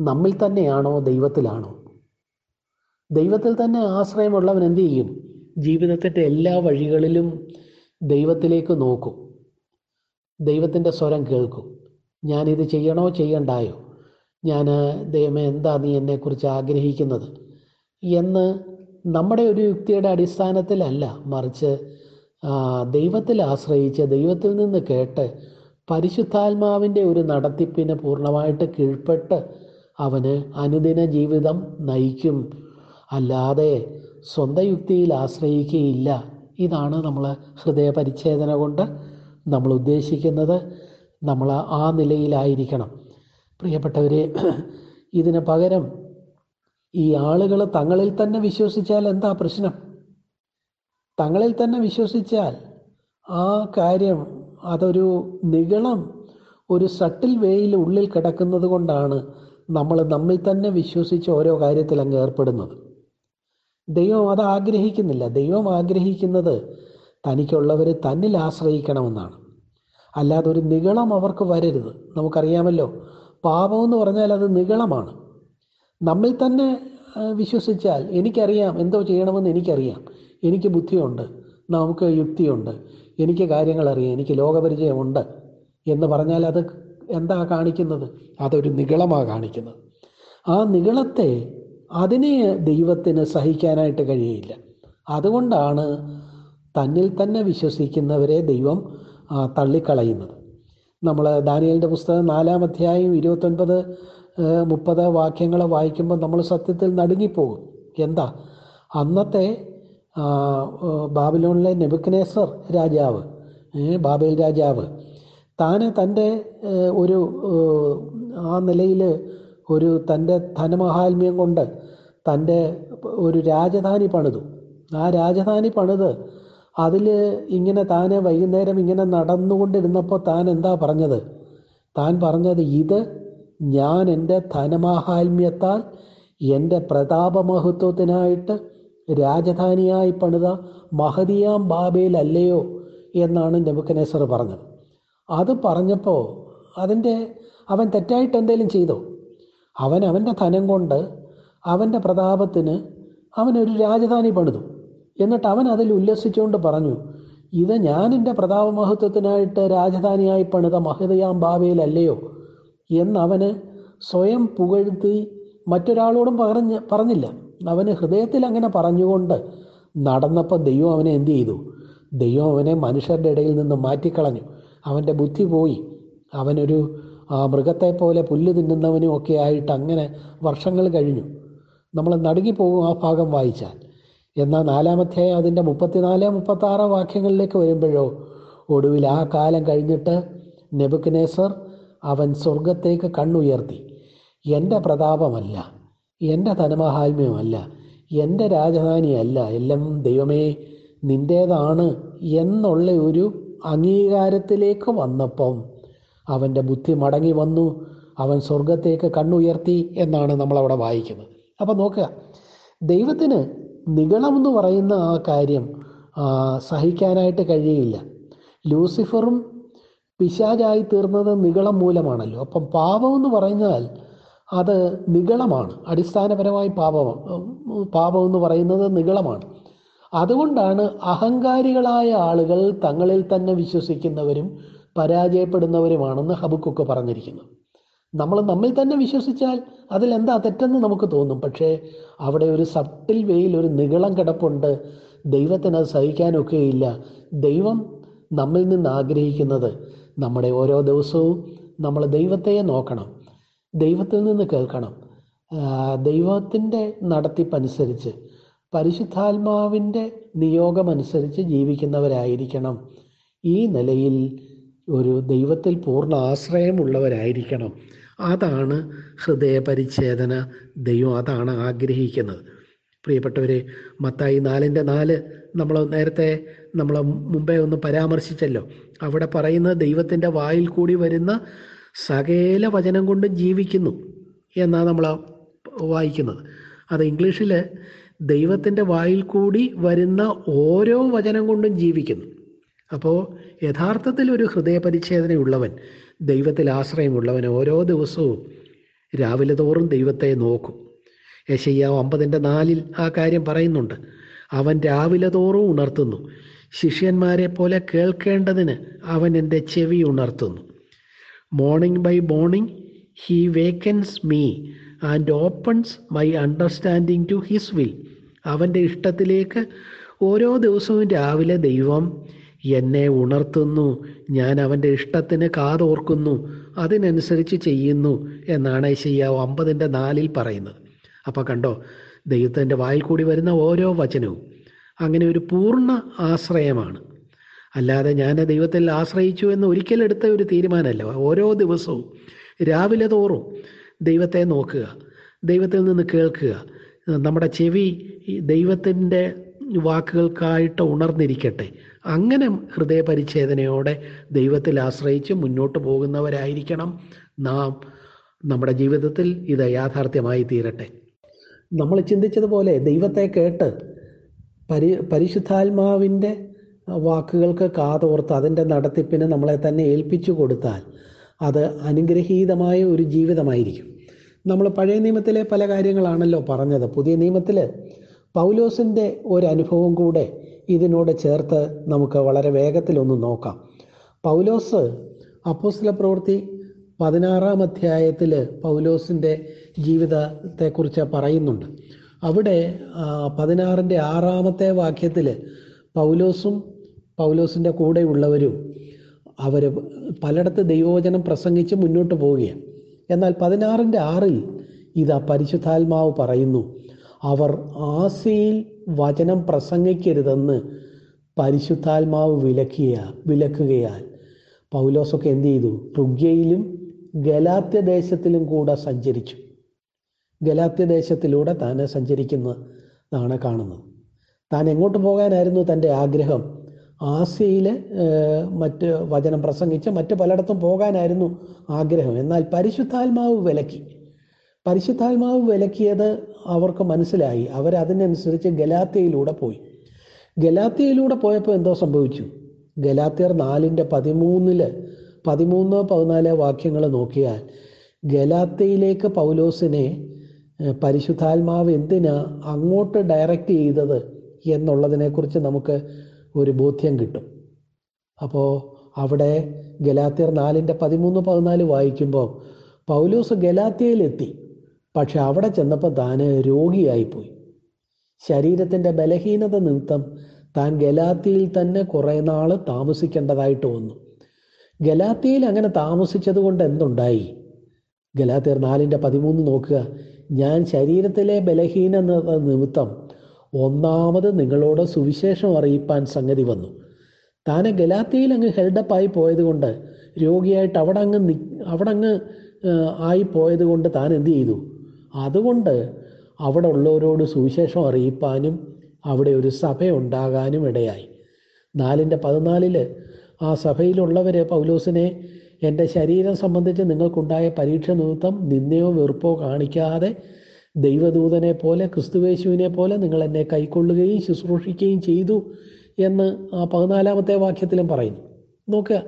നമ്മിൽ തന്നെയാണോ ദൈവത്തിലാണോ? ദൈവത്തിൽ തന്നെ ആശ്രയമുള്ളവൻ എന്ത് ചെയ്യും? ജീവിതത്തിന്റെ എല്ലാ വഴികളിലും ദൈവത്തിലേക്ക് നോക്കും. ദൈവത്തിന്റെ സ്വരം കേൾക്കും. ഞാനിത് ചെയ്യണോ ചെയ്യണ്ടായോ? ഞാൻ ദൈവമേ എന്താ നീ എന്നെക്കുറിച്ച് ആഗ്രഹിക്കുന്നത്? എന്ന് നമ്മുടെ ഒരു യുക്തിയുടെ അടിസ്ഥാനത്തിലല്ല മറിച്ച് ദൈവത്തിൽ ആശ്രയിച്ച് ദൈവത്തിൽ നിന്ന് കേട്ട് പരിശുദ്ധാത്മാവിന്റെ ഒരു നടത്തിപ്പിന് പൂർണമായിട്ട് കീഴ്പ്പെട്ട് അവന് അനുദിന ജീവിതം നയിക്കും. അല്ലാതെ സ്വന്തം യുക്തിയിൽ ആശ്രയിക്കുകയില്ല. ഇതാണ് നമ്മൾ ഹൃദയ പരിച്ഛേദന കൊണ്ട് നമ്മൾ ഉദ്ദേശിക്കുന്നത്. നമ്മൾ ആ നിലയിലായിരിക്കണം. പ്രിയപ്പെട്ടവരെ ഇതിന് പകരം ഈ ആളുകൾ തങ്ങളിൽ തന്നെ വിശ്വസിച്ചാൽ എന്താ പ്രശ്നം? തങ്ങളിൽ തന്നെ വിശ്വസിച്ചാൽ ആ കാര്യം അതൊരു നികളം ഒരു സട്ടിൽ വേയിൽ ഉള്ളിൽ കിടക്കുന്നത് കൊണ്ടാണ് നമ്മൾ നമ്മിൽ തന്നെ വിശ്വസിച്ച് ഓരോ കാര്യത്തിൽ അങ്ങ് ഏർപ്പെടുന്നത്. ദൈവം അത് ആഗ്രഹിക്കുന്നില്ല. ദൈവം ആഗ്രഹിക്കുന്നത് തനിക്കുള്ളവർ തന്നിൽ ആശ്രയിക്കണമെന്നാണ്. അല്ലാതെ ഒരു നികളം അവർക്ക് വരരുത്. നമുക്കറിയാമല്ലോ പാപം എന്ന് പറഞ്ഞാൽ അത് നികളമാണ് നമ്മിൽ തന്നെ വിശ്വസിച്ചാൽ എനിക്കറിയാം എന്തോ ചെയ്യണമെന്ന് എനിക്കറിയാം. എനിക്ക് ബുദ്ധിയുണ്ട് നമുക്ക് യുക്തിയുണ്ട് എനിക്ക് കാര്യങ്ങൾ അറിയാം എനിക്ക് ലോകപരിചയമുണ്ട് എന്ന് പറഞ്ഞാൽ അത് എന്താ കാണിക്കുന്നത്? അതൊരു നികളമാണ് കാണിക്കുന്നത്. ആ നികളത്തെ അതിനെ ദൈവത്തിന് സഹിക്കാനായിട്ട് കഴിയില്ല. അതുകൊണ്ടാണ് തന്നിൽ തന്നെ വിശ്വസിക്കുന്നവരെ ദൈവം തള്ളിക്കളയുന്നത്. നമ്മൾ ദാനിയലിന്റെ പുസ്തകം നാലാം അധ്യായം ഇരുപത്തൊൻപത് മുപ്പത് വാക്യങ്ങൾ വായിക്കുമ്പോൾ നമ്മൾ സത്യത്തിൽ നടുങ്ങിപ്പോകും. എന്താ? അന്നത്തെ ബാബിലോണിലെ നെബുക്കനേസർ രാജാവ് ബാബേൽ രാജാവ് താന് തന്റെ ഒരു ആ നിലയിൽ ഒരു തന്റെ ധനമഹാത്മ്യം കൊണ്ട് തന്റെ ഒരു രാജധാനി പണിതു. ആ രാജധാനി പണിത് അതിൽ ഇങ്ങനെ താനെ വൈകുന്നേരം ഇങ്ങനെ നടന്നുകൊണ്ടിരുന്നപ്പോൾ താൻ എന്താ പറഞ്ഞത്? താൻ പറഞ്ഞത് ഇത് ഞാൻ എന്റെ ധനമാഹാത്മ്യത്താൽ എന്റെ പ്രതാപമഹത്വത്തിനായിട്ട് രാജധാനിയായി പണിത മഹദിയാം ബാബയിലല്ലയോ എന്നാണ് നെബുക്കനേശ്വർ പറഞ്ഞത്. അത് പറഞ്ഞപ്പോൾ അതിന്റെ അവൻ തെറ്റായിട്ട് എന്തെങ്കിലും ചെയ്തോ? അവൻ അവന്റെ ധനം കൊണ്ട് അവന്റെ പ്രതാപത്തിന് അവനൊരു രാജധാനി പണിതു. എന്നിട്ട് അവൻ അതിൽ ഉല്ലസിച്ചുകൊണ്ട് പറഞ്ഞു ഇത് ഞാൻ എന്റെ പ്രതാപമഹത്വത്തിനായിട്ട് രാജധാനിയായി പണിത മഹതയാം ബാബയിലല്ലയോ എന്നവന് സ്വയം പുകഴ്ത്തി മറ്റൊരാളോടും പറഞ്ഞ് പറഞ്ഞില്ല. അവന് ഹൃദയത്തിൽ അങ്ങനെ പറഞ്ഞുകൊണ്ട് നടന്നപ്പോൾ ദൈവം അവനെ എന്തു ചെയ്തു? ദൈവം അവനെ മനുഷ്യരുടെ ഇടയിൽ നിന്ന് മാറ്റിക്കളഞ്ഞു. അവന്റെ ബുദ്ധി പോയി. അവനൊരു മൃഗത്തെ പോലെ പുല്ല് തിന്നുന്നവനും ഒക്കെ ആയിട്ട് അങ്ങനെ വർഷങ്ങൾ കഴിഞ്ഞു. നമ്മൾ നടുങ്ങിപ്പോകും ആ ഭാഗം വായിച്ചാൽ. എന്നാൽ നാലാമധ്യായ അതിന്റെ മുപ്പത്തിനാല് മുപ്പത്താറ് വാക്യങ്ങളിലേക്ക് വരുമ്പോഴോ ഒടുവിൽ ആ കാലം കഴിഞ്ഞിട്ട് നെബുക്കനേസർ അവൻ സ്വർഗത്തേക്ക് കണ്ണുയർത്തി. എന്റെ പ്രതാപമല്ല എന്റെ ധനമഹാത്മ്യമല്ല എന്റെ രാജധാനിയല്ല എല്ലാം ദൈവമേ നിന്റേതാണ് എന്നുള്ള ഒരു അംഗീകാരത്തിലേക്ക് വന്നപ്പം അവന്റെ ബുദ്ധി മടങ്ങി വന്നു. അവൻ സ്വർഗത്തേക്ക് കണ്ണുയർത്തി എന്നാണ് നമ്മളവിടെ വായിക്കുന്നത്. അപ്പം നോക്കുക ദൈവത്തിന് നിഗളം എന്ന് പറയുന്ന ആ കാര്യം സഹിക്കാനായിട്ട് കഴിയില്ല. ലൂസിഫറും പിശാചായി തീർന്നത് നിഗളം മൂലമാണല്ലോ. അപ്പം പാപം എന്ന് പറഞ്ഞാൽ അത് നിഗളമാണ്. അടിസ്ഥാനപരമായി പാപം പാപം എന്ന് പറയുന്നത് നിഗളമാണ്. അതുകൊണ്ടാണ് അഹങ്കാരികളായ ആളുകൾ തങ്ങളിൽ തന്നെ വിശ്വസിക്കുന്നവരും പരാജയപ്പെടുന്നവരുമാണെന്ന് ഹബുക്കൊക്കെ പറഞ്ഞിരിക്കുന്നു. നമ്മൾ നമ്മിൽ തന്നെ വിശ്വസിച്ചാൽ അതിൽ എന്താ തെറ്റെന്ന് നമുക്ക് തോന്നും. പക്ഷേ അവിടെ ഒരു സട്ടിൽ വെയിൽ ഒരു നികളം കിടപ്പുണ്ട്. ദൈവത്തിന് അത് സഹിക്കാനൊക്കെയില്ല. ദൈവം നമ്മിൽ നിന്ന് ആഗ്രഹിക്കുന്നത് നമ്മുടെ ഓരോ ദിവസവും നമ്മൾ ദൈവത്തെ നോക്കണം. ദൈവത്തിൽ നിന്ന് കേൾക്കണം. ദൈവത്തിന്റെ നടത്തിപ്പനുസരിച്ച് പരിശുദ്ധാത്മാവിന്റെ നിയോഗമനുസരിച്ച് ജീവിക്കുന്നവരായിരിക്കണം. ഈ നിലയിൽ ഒരു ദൈവത്തിൽ പൂർണ ആശ്രയമുള്ളവരായിരിക്കണം. അതാണ് ഹൃദയപരിച്ഛേദന ദൈവം അതാണ് ആഗ്രഹിക്കുന്നത്. പ്രിയപ്പെട്ടവരെ മത്തായി നാലിന്റെ നാല് നമ്മൾ നേരത്തെ നമ്മൾ മുമ്പേ ഒന്ന് പരാമർശിച്ചല്ലോ. അവിടെ പറയുന്ന ദൈവത്തിന്റെ വായിൽ കൂടി വരുന്ന സകല വചനം കൊണ്ട് ജീവിക്കുന്നു എന്നാണ് നമ്മൾ വായിക്കുന്നത്. അത് ഇംഗ്ലീഷിൽ ദൈവത്തിന്റെ വായിൽ കൂടി വരുന്ന ഓരോ വചനം കൊണ്ടും ജീവിക്കുന്നു. അപ്പോൾ യഥാർത്ഥത്തിൽ ഒരു ഹൃദയപരിച്ഛേദനയുള്ളവൻ ദൈവത്തിൽ ആശ്രയമുള്ളവൻ ഓരോ ദിവസവും രാവിലെ തോറും ദൈവത്തെ നോക്കും. യശയ്യാവ് അമ്പതിന്റെ നാലിൽ ആ കാര്യം പറയുന്നുണ്ട്. അവൻ രാവിലെ തോറും ഉണർത്തുന്നു. ശിഷ്യന്മാരെ പോലെ കേൾക്കേണ്ടതിന് അവൻ എന്റെ ചെവി ഉണർത്തുന്നു. Morning by morning he wakens me and opens my understanding to his will അവന്റെ ഇഷ്ടത്തിലേക്ക് ഓരോ ദിവസവും രാവിലെ ദൈവം എന്നെ ഉണർത്തുന്നു. ഞാൻ അവന്റെ ഇഷ്ടത്തിന് കാതോർക്കുന്നു. അതിനനുസരിച്ച് ചെയ്യുന്നു എന്നാണ് ഐശയ്യ അമ്പതിന്റെ നാലിൽ പറയുന്നത്. അപ്പോൾ കണ്ടോ ദൈവത്തിന്റെ വായിൽ കൂടി വരുന്ന ഓരോ വചനവും അങ്ങനെ ഒരു പൂർണ ആശ്രയമാണ്. അല്ലാതെ ഞാൻ ദൈവത്തിൽ ആശ്രയിച്ചു എന്ന് ഒരിക്കലെടുത്ത ഒരു തീരുമാനമല്ല. ഓരോ ദിവസവും രാവിലെ തോറും ദൈവത്തെ നോക്കുക ദൈവത്തിൽ നിന്ന് കേൾക്കുക. നമ്മുടെ ചെവി ദൈവത്തിന്റെ വാക്കുകൾക്കായിട്ട് ഉണർന്നിരിക്കട്ടെ. അങ്ങനെ ഹൃദയപരിച്ഛേദനയോടെ ദൈവത്തിൽ ആശ്രയിച്ച് മുന്നോട്ട് പോകുന്നവരായിരിക്കണം നാം. നമ്മുടെ ജീവിതത്തിൽ ഇത് യാഥാർത്ഥ്യമായി തീരട്ടെ. നമ്മൾ ചിന്തിച്ചതുപോലെ ദൈവത്തെ കേട്ട് പരി പരിശുദ്ധാത്മാവിന്റെ വാക്കുകൾക്ക് കാതോർത്ത് അതിന്റെ നടത്തിപ്പിന് നമ്മളെ തന്നെ ഏൽപ്പിച്ചു കൊടുത്താൽ അത് അനുഗ്രഹീതമായ ഒരു ജീവിതമായിരിക്കും. നമ്മൾ പഴയ നിയമത്തിലെ പല കാര്യങ്ങളാണല്ലോ പറഞ്ഞത്. പുതിയ നിയമത്തിൽ പൗലോസിന്റെ ഒരു അനുഭവം കൂടെ ഇതിനോട് ചേർത്ത് നമുക്ക് വളരെ വേഗത്തിലൊന്ന് നോക്കാം. പൗലോസ് അപ്പോസ്ല പ്രവൃത്തി പതിനാറാം അധ്യായത്തിൽ പൗലോസിന്റെ ജീവിതത്തെക്കുറിച്ച് പറയുന്നുണ്ട്. അവിടെ പതിനാറിന്റെ ആറാമത്തെ വാക്യത്തിൽ പൗലോസും പൗലോസിന്റെ കൂടെയുള്ളവരും അവർ പലയിടത്ത് ദൈവവചനം പ്രസംഗിച്ച് മുന്നോട്ട് പോവുകയാണ്. എന്നാൽ പതിനാറിന്റെ ആറിൽ ഇതാ പരിശുദ്ധാത്മാവ് പറയുന്നു അവർ ആസിയിൽ വചനം പ്രസംഗിക്കരുതെന്ന് പരിശുദ്ധാത്മാവ് വിലക്കിയ വിലക്കുകയാൽ. പൗലോസൊക്കെ എന്ത് ചെയ്തു? റുഗ്യയിലും ഗലാത്യദേശത്തിലും കൂടെ സഞ്ചരിച്ചു. ഗലാത്യദേശത്തിലൂടെ താൻ സഞ്ചരിക്കുന്നതാണ് കാണുന്നത്. താൻ എങ്ങോട്ട് പോകാനായിരുന്നു തന്റെ ആഗ്രഹം? ആസിയയിലെ മറ്റ് വചനം പ്രസംഗിച്ച് മറ്റ് പലയിടത്തും പോകാനായിരുന്നു ആഗ്രഹം. എന്നാൽ പരിശുദ്ധാത്മാവ് വിലക്കി. പരിശുദ്ധാത്മാവ് വിലക്കിയത് അവർക്ക് മനസ്സിലായി. അവരതിനനുസരിച്ച് ഗലാത്തയിലൂടെ പോയി. ഗലാത്തയിലൂടെ പോയപ്പോൾ എന്തോ സംഭവിച്ചു? ഗലാത്തിയർ നാലിന്റെ പതിമൂന്നിൽ പതിമൂന്ന് പതിനാല് വാക്യങ്ങൾ നോക്കിയാൽ ഗലാത്തയിലേക്ക് പൗലോസിനെ പരിശുദ്ധാത്മാവ് എന്തിനാ അങ്ങോട്ട് ഡയറക്റ്റ് ചെയ്തത് എന്നുള്ളതിനെക്കുറിച്ച് നമുക്ക് ഒരു ബോധ്യം കിട്ടും. അപ്പോൾ അവിടെ ഗലാത്തിയർ നാലിന്റെ പതിമൂന്ന് പതിനാല് വായിക്കുമ്പോൾ പൗലോസ് ഗലാത്യയിലെത്തി പക്ഷെ അവിടെ ചെന്നപ്പോൾ താൻ രോഗിയായിപ്പോയി. ശരീരത്തിന്റെ ബലഹീനത നിമിത്തം താൻ ഗലാത്തിയിൽ തന്നെ കുറേ നാൾ താമസിക്കേണ്ടതായിട്ട് വന്നു. ഗലാത്തിയിൽ അങ്ങനെ താമസിച്ചത് കൊണ്ട് എന്തുണ്ടായി? ഗലാത്തിയർ നാലിന്റെ പതിമൂന്ന് നോക്കുക. ഞാൻ ശരീരത്തിലെ ബലഹീനത നിമിത്തം ഒന്നാമത് നിങ്ങളോട് സുവിശേഷം അറിയിപ്പാൻ സംഗതി വന്നു. താനെ ഗലാത്തിയിൽ അങ്ങ് ഹെൽഡപ്പായി പോയത് കൊണ്ട് രോഗിയായിട്ട് അവിടെ അങ്ങ് അവിടെ അങ്ങ് ആയി പോയത് കൊണ്ട് താൻ എന്ത് ചെയ്തു? അതുകൊണ്ട് അവിടെ ഉള്ളവരോട് സുവിശേഷം അറിയിപ്പാനും അവിടെ ഒരു സഭ ഉണ്ടാകാനും ഇടയായി. നാലിന്റെ പതിനാലിൽ ആ സഭയിലുള്ളവർ പൗലോസിനെ എന്റെ ശരീരം സംബന്ധിച്ച് നിങ്ങൾക്കുണ്ടായ പരീക്ഷ നിമിത്തം നിന്നെയോ വെറുപ്പോ കാണിക്കാതെ ദൈവദൂതനെ പോലെ ക്രിസ്തുവേശുവിനെ പോലെ നിങ്ങൾ എന്നെ കൈക്കൊള്ളുകയും ശുശ്രൂഷിക്കുകയും ചെയ്തു എന്ന് ആ പതിനാലാമത്തെ വാക്യത്തിലും പറയുന്നു. നോക്കുക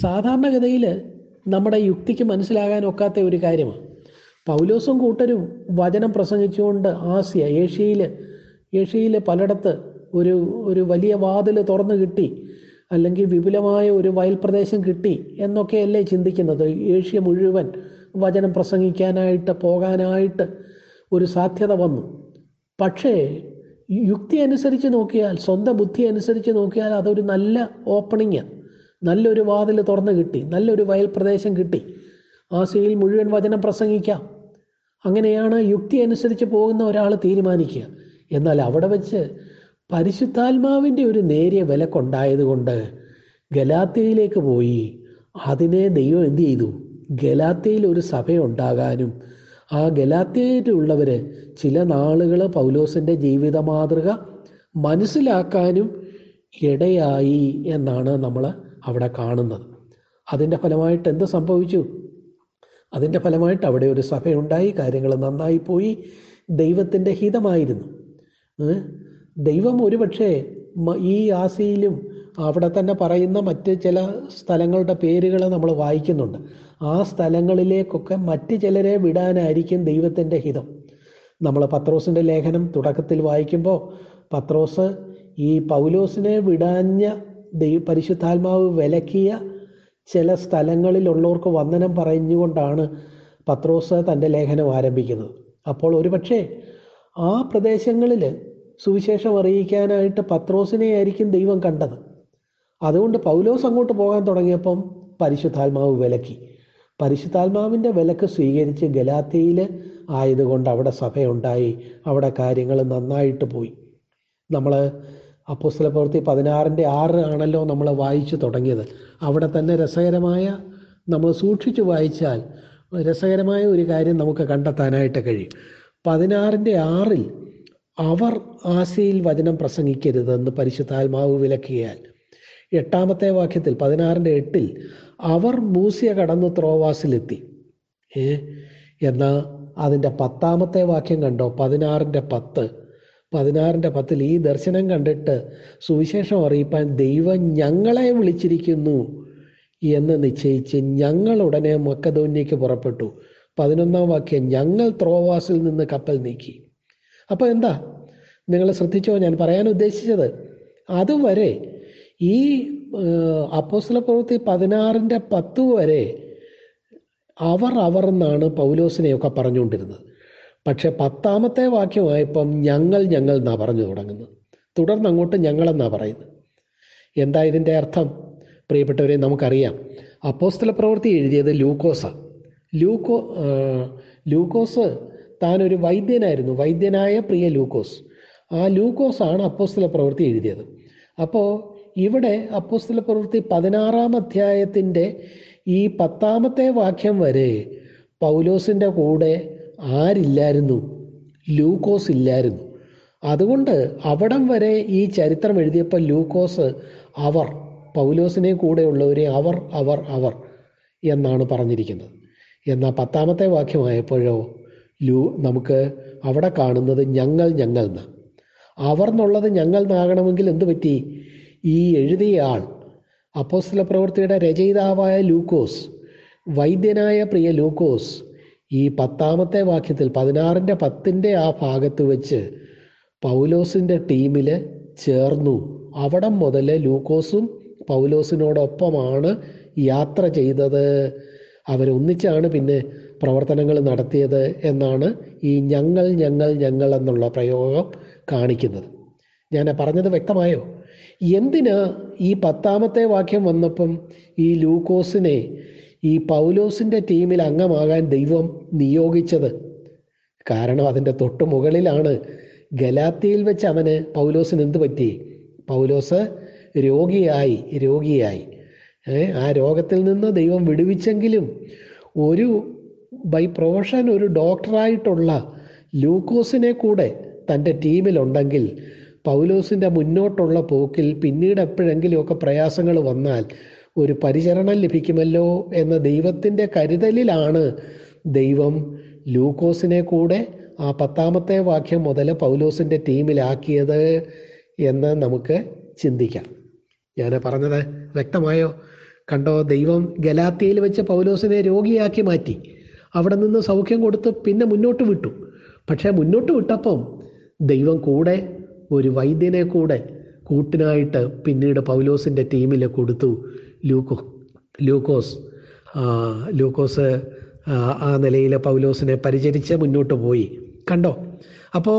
സാധാരണഗതിയിൽ നമ്മുടെ യുക്തിക്ക് മനസ്സിലാകാൻ ഒക്കാത്ത ഒരു കാര്യമാണ്. പൗലോസും കൂട്ടരും വചനം പ്രസംഗിച്ചുകൊണ്ട് ആസിയ ഏഷ്യയിൽ ഏഷ്യയിൽ പലയിടത്ത് ഒരു ഒരു വലിയ വാതിൽ തുറന്നു കിട്ടി അല്ലെങ്കിൽ വിപുലമായ ഒരു വയൽ പ്രദേശം കിട്ടി എന്നൊക്കെയല്ലേ ചിന്തിക്കുന്നത്? ഏഷ്യ മുഴുവൻ വചനം പ്രസംഗിക്കാനായിട്ട് പോകാനായിട്ട് ഒരു സാധ്യത വന്നു. പക്ഷേ യുക്തി അനുസരിച്ച് നോക്കിയാൽ സ്വന്തം ബുദ്ധി അനുസരിച്ച് നോക്കിയാൽ അതൊരു നല്ല ഓപ്പണിങ് നല്ലൊരു വാതിൽ തുറന്നു കിട്ടി നല്ലൊരു വയൽ പ്രദേശം കിട്ടി. ആസിയയിൽ മുഴുവൻ വചനം പ്രസംഗിക്കാം. അങ്ങനെയാണ് യുക്തി അനുസരിച്ച് പോകുന്ന ഒരാൾ തീരുമാനിക്കുക. എന്നാൽ അവിടെ വെച്ച് പരിശുദ്ധാത്മാവിന്റെ ഒരു നേരിയ വിലക്കുണ്ടായതുകൊണ്ട് ഗലാത്തയിലേക്ക് പോയി. അതിനെ ദൈവം എന്ത് ചെയ്തു? ഗലാത്തയിൽ ഒരു സഭ ഉണ്ടാകാനും ആ ഗലാത്തയിലുള്ളവർ ചില നാളുകൾ പൗലോസിന്റെ ജീവിത മാതൃക മനസ്സിലാക്കാനും ഇടയായി എന്നാണ് നമ്മൾ അവിടെ കാണുന്നത്. അതിന്റെ ഫലമായിട്ട് എന്ത് സംഭവിച്ചു? അതിന്റെ ഫലമായിട്ട് അവിടെ ഒരു സഭയുണ്ടായി കാര്യങ്ങൾ നന്നായി പോയി. ദൈവത്തിന്റെ ഹിതമായിരുന്നു? ദൈവം ഒരുപക്ഷെ ഈ ആസിയിലും അവിടെ തന്നെ പറയുന്ന മറ്റ് ചില സ്ഥലങ്ങളുടെ പേരുകൾ നമ്മൾ വായിക്കുന്നുണ്ട്. ആ സ്ഥലങ്ങളിലേക്കൊക്കെ മറ്റ് ചിലരെ വിടാനായിരിക്കും ദൈവത്തിന്റെ ഹിതം. നമ്മൾ പത്രോസിന്റെ ലേഖനം തുടക്കത്തിൽ വായിക്കുമ്പോൾ പത്രോസ് ഈ പൗലോസിനെ വിടാഞ്ഞ ദൈവ പരിശുദ്ധാത്മാവ് വിലക്കിയ ചില സ്ഥലങ്ങളിലുള്ളവർക്ക് വന്ദനം പറഞ്ഞുകൊണ്ടാണ് പത്രോസ് തന്റെ ലേഖനം ആരംഭിക്കുന്നത്. അപ്പോൾ ഒരുപക്ഷെ ആ പ്രദേശങ്ങളിൽ സുവിശേഷം അറിയിക്കാനായിട്ട് പത്രോസിനെ ആയിരിക്കും ദൈവം കണ്ടത്. അതുകൊണ്ട് പൗലോസ് അങ്ങോട്ട് പോകാൻ തുടങ്ങിയപ്പം പരിശുദ്ധാത്മാവ് വിലക്കി. പരിശുദ്ധാത്മാവിന്റെ വിലക്ക് സ്വീകരിച്ച് ഗലാത്തിയിൽ ആയതുകൊണ്ട് അവിടെ സഭയുണ്ടായി. അവിടെ കാര്യങ്ങൾ നന്നായിട്ട് പോയി. നമ്മൾ അപ്പോസ്തല പ്രവൃത്തി പതിനാറിന്റെ ആറ് ആണല്ലോ നമ്മൾ വായിച്ചു തുടങ്ങിയത്. അവിടെ തന്നെ രസകരമായ നമ്മൾ സൂക്ഷിച്ചു വായിച്ചാൽ രസകരമായ ഒരു കാര്യം നമുക്ക് കണ്ടെത്താനായിട്ട് കഴിയും. പതിനാറിന്റെ ആറിൽ അവർ ആസിയിൽ വചനം പ്രസംഗിക്കരുതെന്ന് പരിശുദ്ധാത്മാവ് വിലക്കിയാൽ. എട്ടാമത്തെ വാക്യത്തിൽ പതിനാറിന്റെ എട്ടിൽ അവർ മൂസിയ കടന്ന് ത്രോവാസിലെത്തി. ഏ? എന്നാൽ അതിന്റെ പത്താമത്തെ വാക്യം കണ്ടോ? പതിനാറിന്റെ പത്ത്. പതിനാറിന്റെ പത്തിൽ ഈ ദർശനം കണ്ടിട്ട് സുവിശേഷം അറിയിപ്പാൻ ദൈവം ഞങ്ങളെ വിളിച്ചിരിക്കുന്നു എന്ന് നിശ്ചയിച്ച് ഞങ്ങൾ ഉടനെ മക്കധോന്യക്ക് പുറപ്പെട്ടു. പതിനൊന്നാം വാക്യം ഞങ്ങൾ ത്രോവാസിൽ നിന്ന് കപ്പൽ നീക്കി. അപ്പോൾ എന്താ? നിങ്ങൾ ശ്രദ്ധിച്ചോ? ഞാൻ പറയാൻ ഉദ്ദേശിച്ചത് അതുവരെ ഈ അപ്പോസ്ല പ്രവൃത്തി പതിനാറിന്റെ പത്ത് വരെ അവർ അവർ എന്നാണ് പൗലോസിനെയൊക്കെ പറഞ്ഞുകൊണ്ടിരുന്നത്. പക്ഷെ പത്താമത്തെ വാക്യമായപ്പം ഞങ്ങൾ ഞങ്ങൾ എന്നാ പറഞ്ഞു തുടങ്ങുന്നത്. തുടർന്ന് അങ്ങോട്ട് ഞങ്ങളെന്നാ പറയുന്നത്. എന്താ ഇതിന്റെ അർത്ഥം? പ്രിയപ്പെട്ടവരെ നമുക്കറിയാം. അപ്പോസ്തല പ്രവൃത്തി എഴുതിയത് ലൂക്കോസ. ലൂക്കോ ലൂക്കോസ് താൻ ഒരു വൈദ്യനായിരുന്നു. വൈദ്യനായ പ്രിയ ലൂക്കോസ്. ആ ലൂക്കോസാണ് അപ്പോസ്തല പ്രവൃത്തി എഴുതിയത്. അപ്പോൾ ഇവിടെ അപ്പോസ്തല പ്രവൃത്തി പതിനാറാം അധ്യായത്തിന്റെ ഈ പത്താമത്തെ വാക്യം വരെ പൗലോസിന്റെ കൂടെ ആരില്ലായിരുന്നു? ലൂക്കോസ് ഇല്ലായിരുന്നു. അതുകൊണ്ട് അവിടം വരെ ഈ ചരിത്രം എഴുതിയപ്പോൾ ലൂക്കോസ് അവർ പൗലോസിനെ കൂടെയുള്ളവരെ അവർ അവർ അവർ എന്നാണ് പറഞ്ഞിരിക്കുന്നത്. എന്നാൽ പത്താമത്തെ വാക്യമായപ്പോഴോ ലൂ നമുക്ക് അവിടെ കാണുന്നത് ഞങ്ങൾ ഞങ്ങൾ എന്ന് അവർ എന്നുള്ളത് ഞങ്ങൾ എന്നാകണമെങ്കിൽ എന്ത് പറ്റി? ഈ എഴുതിയ ആൾ അപ്പോസ്തല പ്രവൃത്തിയുടെ രചയിതാവായ ലൂക്കോസ് വൈദ്യനായ പ്രിയ ലൂക്കോസ് ഈ പത്താമത്തെ വാക്യത്തിൽ പതിനാറിന്റെ പത്തിന്റെ ആ ഭാഗത്ത് വെച്ച് പൗലോസിന്റെ ടീമിൽ ചേർന്നു. അവിടം മുതൽ ലൂക്കോസും പൗലോസിനോടൊപ്പമാണ് യാത്ര ചെയ്തത്. അവരൊന്നിച്ചാണ് പിന്നെ പ്രവർത്തനങ്ങൾ നടത്തിയത് എന്നാണ് ഈ ഞങ്ങൾ ഞങ്ങൾ ഞങ്ങൾ എന്നുള്ള പ്രയോഗം കാണിക്കുന്നത്. ഞാൻ പറഞ്ഞത് വ്യക്തമായോ? എന്തിനാ ഈ പത്താമത്തെ വാക്യം വന്നപ്പം ഈ ലൂക്കോസിനെ ഈ പൗലോസിന്റെ ടീമിൽ അംഗമാകാൻ ദൈവം നിയോഗിച്ചത്. കാരണം അതിന്റെ തൊട്ട് മുകളിലാണ് ഗലാത്തിയിൽ വെച്ച് അവന് പൗലോസിന് എന്ത് പറ്റി? പൗലോസ് രോഗിയായി രോഗിയായി. ആ രോഗത്തിൽ നിന്ന് ദൈവം വിടുവിച്ചെങ്കിലും ഒരു ബൈ പ്രൊഫഷൻ ഒരു ഡോക്ടറായിട്ടുള്ള ലൂക്കോസിനെ കൂടെ തന്റെ ടീമിലുണ്ടെങ്കിൽ പൗലോസിന്റെ മുന്നോട്ടുള്ള പോക്കിൽ പിന്നീട് എപ്പോഴെങ്കിലുമൊക്കെ പ്രയാസങ്ങൾ വന്നാൽ ഒരു പരിചരണം ലഭിക്കുമല്ലോ എന്ന ദൈവത്തിന്റെ കരുതലിലാണ് ദൈവം ലൂക്കോസിനെ കൂടെ ആ പത്താമത്തെ വാക്യം മുതൽ പൗലോസിന്റെ ടീമിലാക്കിയത് എന്ന് നമുക്ക് ചിന്തിക്കാം. ഞാൻ പറഞ്ഞത് വ്യക്തമായോ? കണ്ടോ ദൈവം ഗലാത്തിയിൽ വെച്ച് പൗലോസിനെ രോഗിയാക്കി മാറ്റി. അവിടെ നിന്ന് സൗഖ്യം കൊടുത്ത് പിന്നെ മുന്നോട്ട് വിട്ടു. പക്ഷേ മുന്നോട്ട് വിട്ടപ്പം ദൈവം കൂടെ ഒരു വൈദ്യനെ കൂടെ കൂട്ടിനായിട്ട് പിന്നീട് പൗലോസിന്റെ ടീമിൽ കൊടുത്തു ലൂക്കോ ലൂക്കോസ്. ലൂക്കോസ് ആ, നിലയിൽ പൗലോസിനെ പരിചരിച്ച് മുന്നോട്ട് പോയി. കണ്ടോ? അപ്പോൾ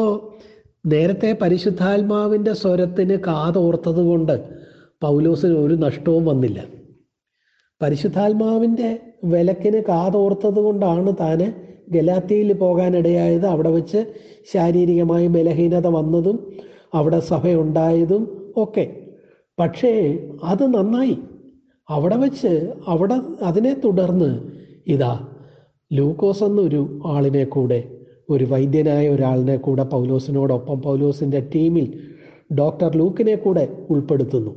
നേരത്തെ പരിശുദ്ധാത്മാവിന്റെ സ്വരത്തിന് കാതോർത്തത് കൊണ്ട് പൗലോസിന് ഒരു നഷ്ടവും വന്നില്ല. പരിശുദ്ധാത്മാവിന്റെ വിലക്കിന് കാതോർത്തത് കൊണ്ടാണ് താന് ഗലാത്തിയിൽ പോകാനിടയായത്. അവിടെ വെച്ച് ശാരീരികമായി ബലഹീനത വന്നതും അവിടെ സഭയുണ്ടായതും ഒക്കെ പക്ഷേ അത് നന്നായി. അവിടെ വെച്ച് അവിടെ അതിനെ തുടർന്ന് ഇതാ ലൂക്കോസ് എന്നൊരു ആളിനെ കൂടെ ഒരു വൈദ്യനായ ഒരാളിനെ കൂടെ പൗലോസിനോടൊപ്പം പൗലോസിന്റെ ടീമിൽ ഡോക്ടർ ലൂക്കിനെ കൂടെ ഉൾപ്പെടുത്തുന്നു.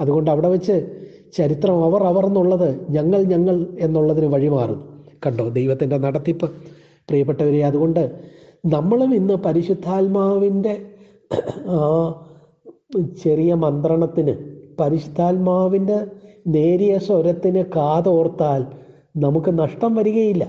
അതുകൊണ്ട് അവിടെ വെച്ച് ചരിത്രം അവർ അവർ എന്നുള്ളത് ഞങ്ങൾ ഞങ്ങൾ എന്നുള്ളതിന് വഴിമാറുന്നു. കണ്ടോ ദൈവത്തിന്റെ നടത്തിപ്പ്? പ്രിയപ്പെട്ടവരെ അതുകൊണ്ട് നമ്മളും ഇന്ന് പരിശുദ്ധാത്മാവിന്റെ ചെറിയ മന്ത്രണത്തിന് പരിശുദ്ധാത്മാവിന്റെ നേരിയ സ്വരത്തിന് കാതോർത്താൽ നമുക്ക് നഷ്ടം വരികയില്ല.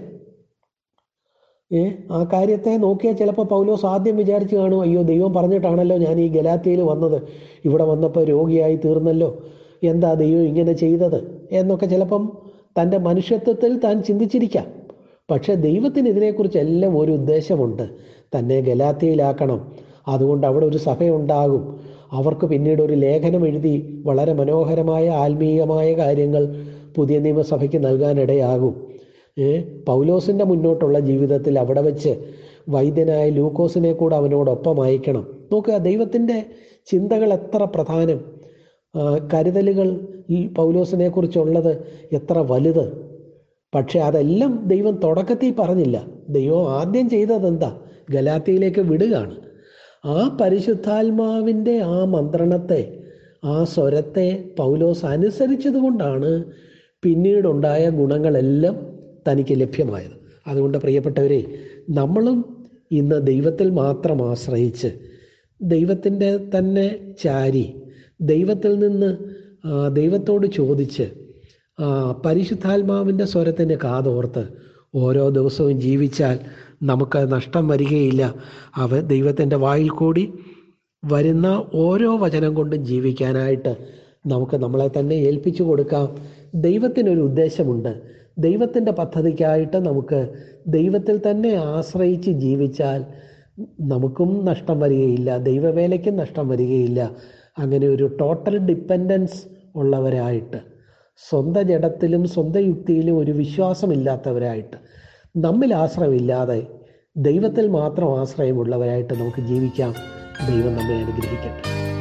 ഏ ആ കാര്യത്തെ നോക്കിയാൽ ചിലപ്പോൾ പൗലോസ് ആദ്യം വിചാരിച്ച് കാണും അയ്യോ ദൈവം പറഞ്ഞിട്ടാണല്ലോ ഞാൻ ഈ ഗലാത്തിയിൽ വന്നത്. ഇവിടെ വന്നപ്പോൾ രോഗിയായി തീർന്നല്ലോ. എന്താ ദൈവം ഇങ്ങനെ ചെയ്തത്? എന്നൊക്കെ ചിലപ്പം തന്റെ മനുഷ്യത്വത്തിൽ താൻ ചിന്തിച്ചിരിക്കാം. പക്ഷെ ദൈവത്തിന് ഇതിനെക്കുറിച്ച് എല്ലാം ഒരു ഉദ്ദേശമുണ്ട്. തന്നെ ഗലാത്തിയിലാക്കണം അതുകൊണ്ട് അവിടെ ഒരു സഭയുണ്ടാകും. അവർക്ക് പിന്നീട് ഒരു ലേഖനം എഴുതി വളരെ മനോഹരമായ ആത്മീയമായ കാര്യങ്ങൾ പുതിയ നിയമസഭയ്ക്ക് നൽകാനിടയാകും. പൗലോസിന്റെ മുന്നോട്ടുള്ള ജീവിതത്തിൽ അവിടെ വെച്ച് വൈദ്യനായ ലൂക്കോസിനെ കൂടെ അവനോടൊപ്പം അയക്കണം. നോക്കുക ദൈവത്തിന്റെ ചിന്തകൾ എത്ര പ്രധാനം. കരുതലുകൾ ഈ പൗലോസിനെ കുറിച്ചുള്ളത് എത്ര വലുത്. പക്ഷെ അതെല്ലാം ദൈവം തുടക്കത്തിൽ പറഞ്ഞില്ല. ദൈവം ആദ്യം ചെയ്തത് എന്താ ഗലാത്തിയിലേക്ക് വിടുകയാണ്. ആ പരിശുദ്ധാത്മാവിന്റെ ആ മന്ത്രണത്തെ ആ സ്വരത്തെ പൗലോസ് അനുസരിച്ചത് കൊണ്ടാണ് പിന്നീടുണ്ടായ ഗുണങ്ങളെല്ലാം തനിക്ക് ലഭ്യമായത്. അതുകൊണ്ട് പ്രിയപ്പെട്ടവരെ നമ്മളും ഇന്ന് ദൈവത്തിൽ മാത്രം ആശ്രയിച്ച് ദൈവത്തിന്റെ തന്നെ ചാരി ദൈവത്തിൽ നിന്ന് ദൈവത്തോട് ചോദിച്ച് പരിശുദ്ധാത്മാവിന്റെ സ്വരത്തിന് കാതോർത്ത് ഓരോ ദിവസവും ജീവിച്ചാൽ നമുക്ക് നഷ്ടം വരികയില്ല. അവ ദൈവത്തിന്റെ വായിൽ കൂടി വരുന്ന ഓരോ വചനം കൊണ്ടും ജീവിക്കാനായിട്ട് നമുക്ക് നമ്മളെ തന്നെ ഏൽപ്പിച്ചു കൊടുക്കാം. ദൈവത്തിനൊരു ഉദ്ദേശമുണ്ട്. ദൈവത്തിന്റെ പദ്ധതിക്കായിട്ട് നമുക്ക് ദൈവത്തിൽ തന്നെ ആശ്രയിച്ച് ജീവിച്ചാൽ നമുക്കും നഷ്ടം വരികയില്ല. ദൈവവേലയ്ക്കും നഷ്ടം വരികയില്ല. അങ്ങനെ ഒരു ടോട്ടൽ ഡിപ്പെൻഡൻസ് ഉള്ളവരായിട്ട് സ്വന്തം ജഡത്തിലും സ്വന്തം യുക്തിയിലും ഒരു വിശ്വാസമില്ലാത്തവരായിട്ട് നമ്മിൽ ആശ്രയമില്ലാതെ ദൈവത്തിൽ മാത്രം ആശ്രയമുള്ളവരായിട്ട് നമുക്ക് ജീവിക്കാം. ദൈവം നമ്മെ അനുഗ്രഹിക്കട്ടെ.